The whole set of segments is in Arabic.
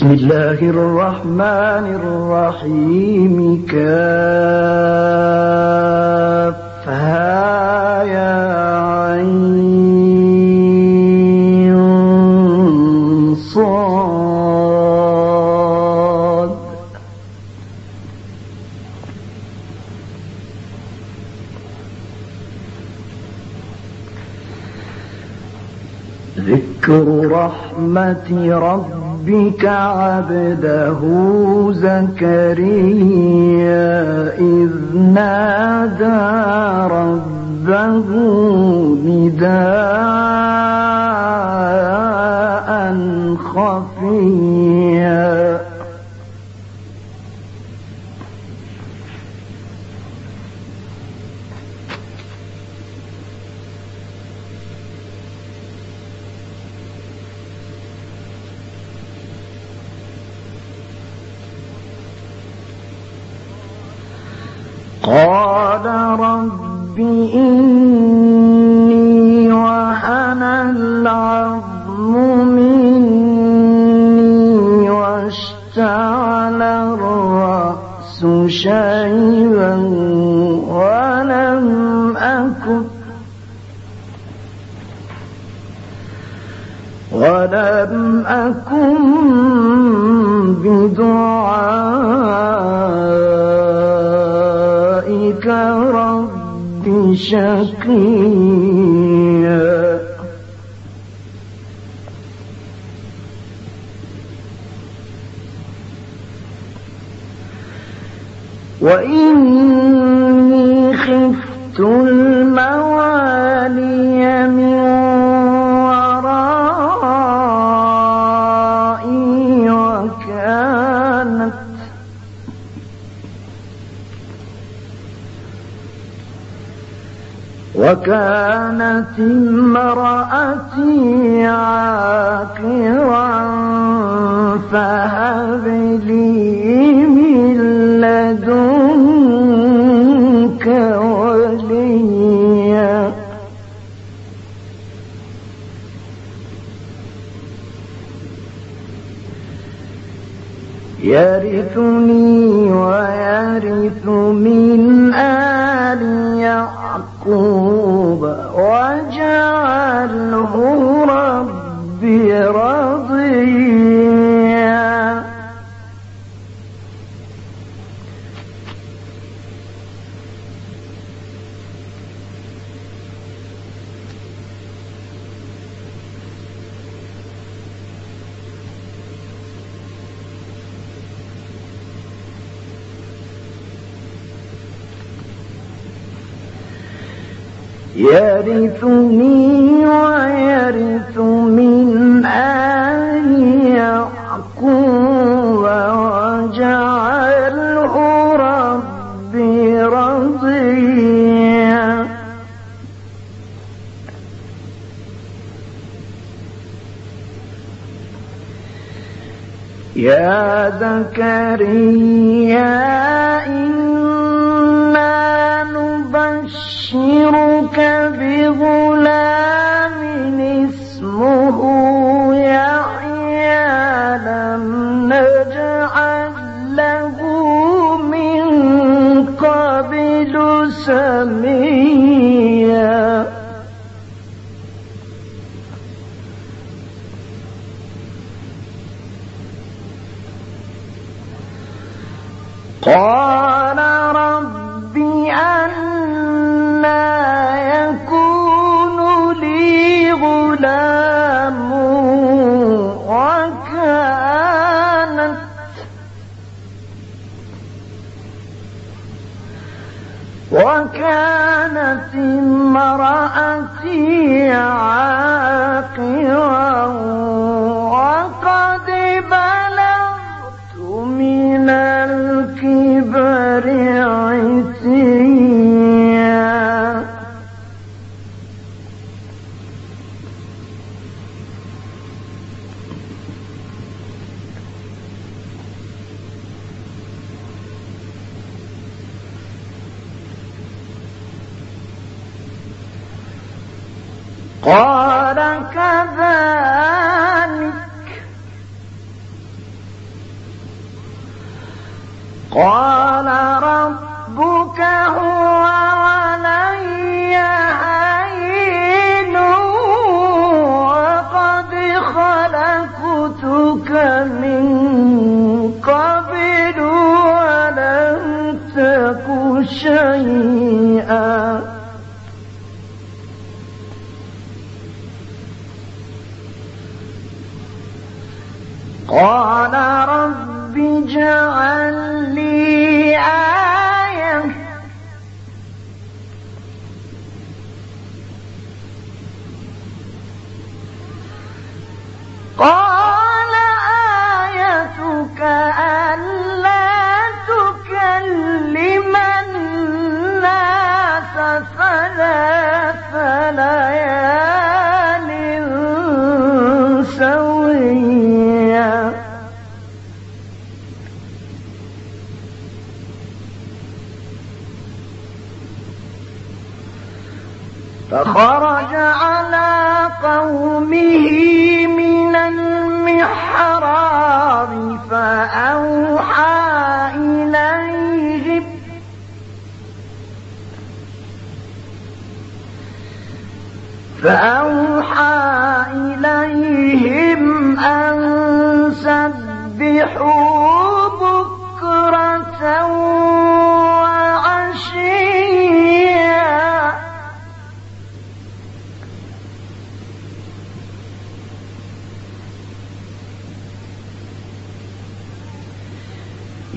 بسم الله الرحمن الرحيم كافها يا عين صاد. ذكر رحمة ربك ربك عبده زكريا إذ نادى ربه نداء خفيا. قال رب إني وهن العظم مني واشتعل الرأس شيبا ولم أكن ولم أكن بدعائك شقيا. وإني خفت الموالي وكانت امرأتي عاقرا فهب لي من لدنك وليا. يرثني ويرث من يا زكريا إنا نبشرك بغلام. وكانت امرأتي عاقرا قال كذلك. قال فخرج على قومه من المحراب فأوحى إليهم. فأوحى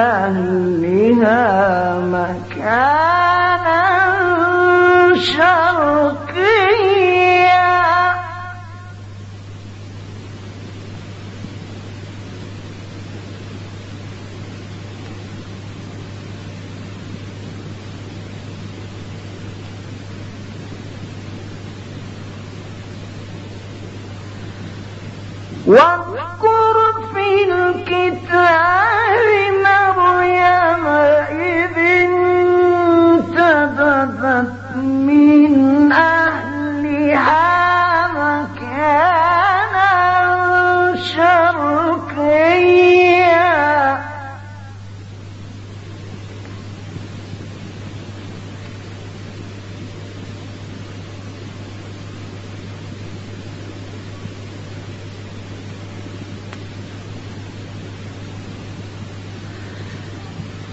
أهلها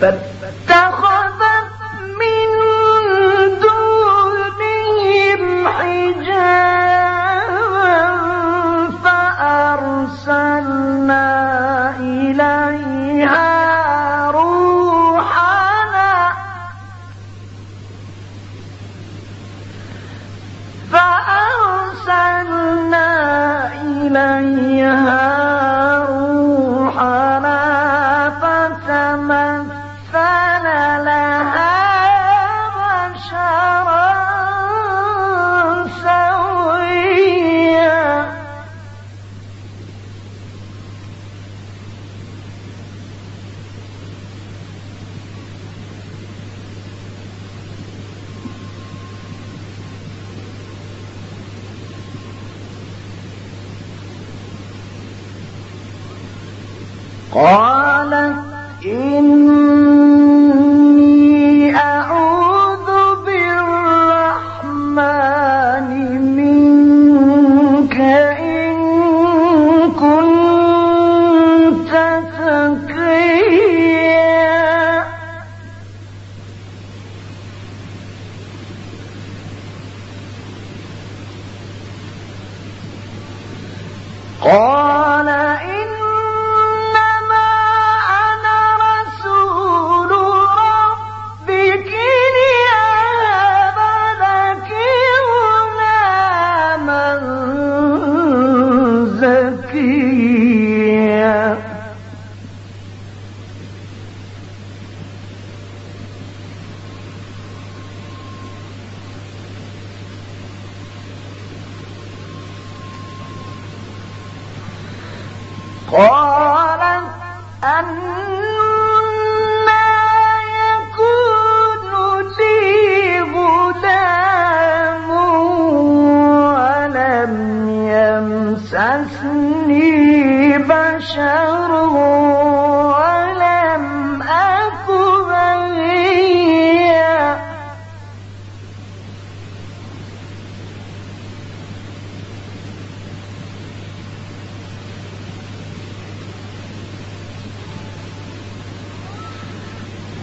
فاتقوا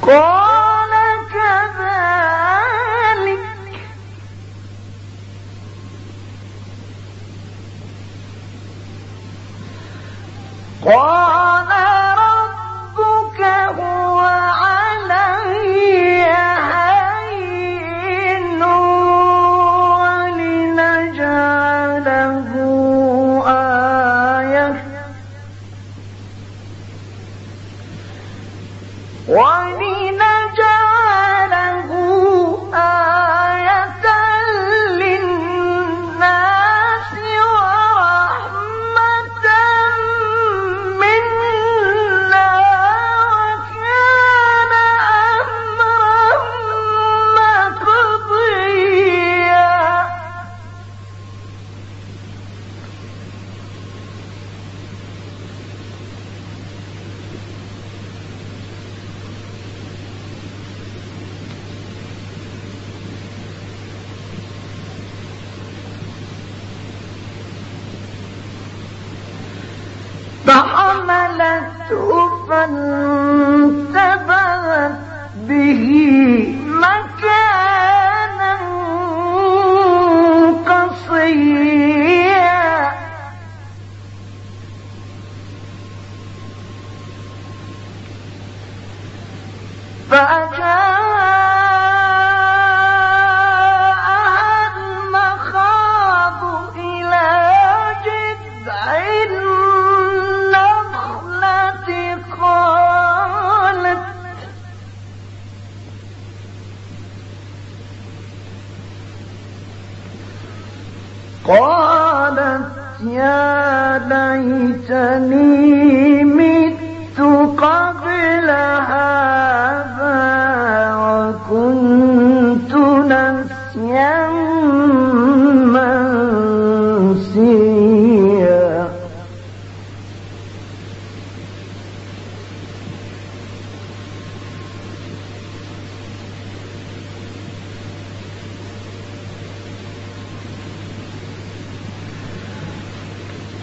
Go!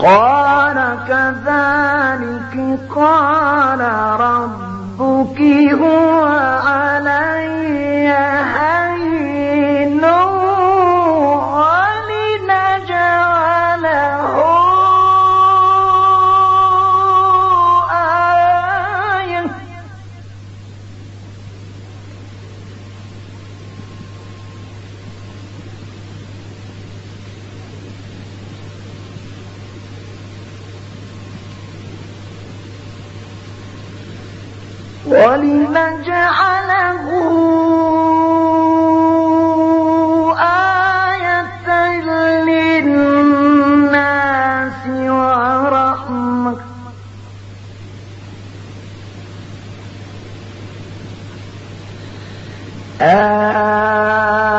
قال كذلك قال ربك هو علي. ولنجعله آية للناس ورحمة.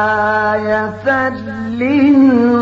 آية للناس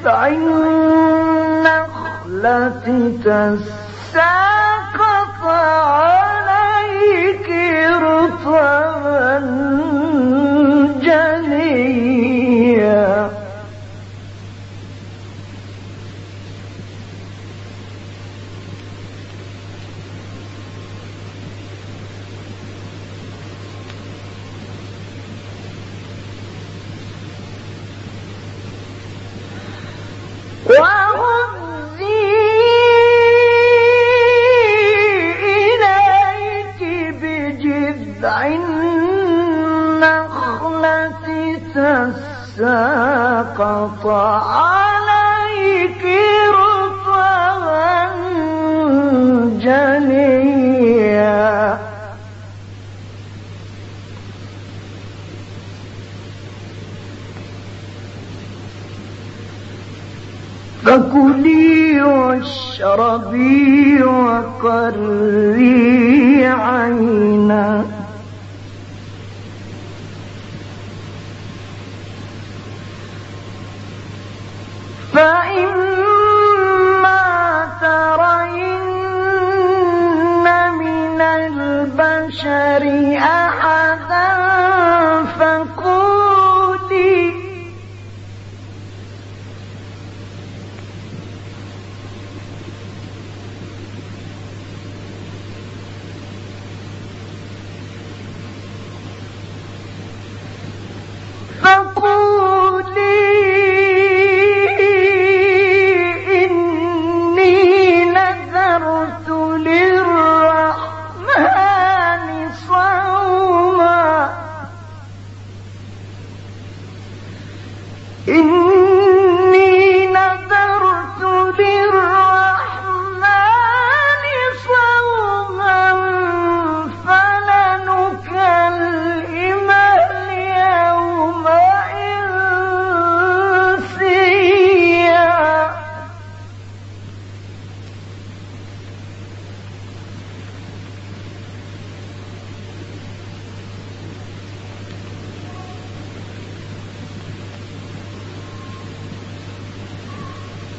بجذع النخلة تساقط بجذع النخلة تساقط عليك رطبا جنيا. فكلي واشربي وقري عينا ترين من البشر أحدا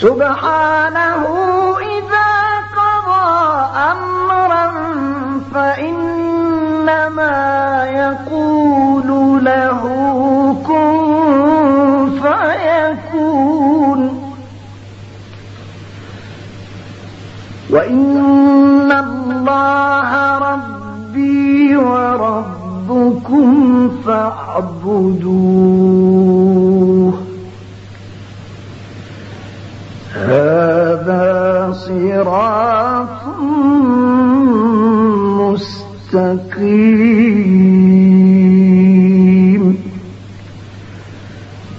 سبحانه إذا قضى أمرا فإنما يقول له كن فيكون. وإن الله ربي وربكم فاعبدوه. مستقيم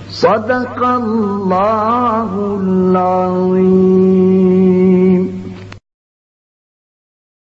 صدق الله العظيم.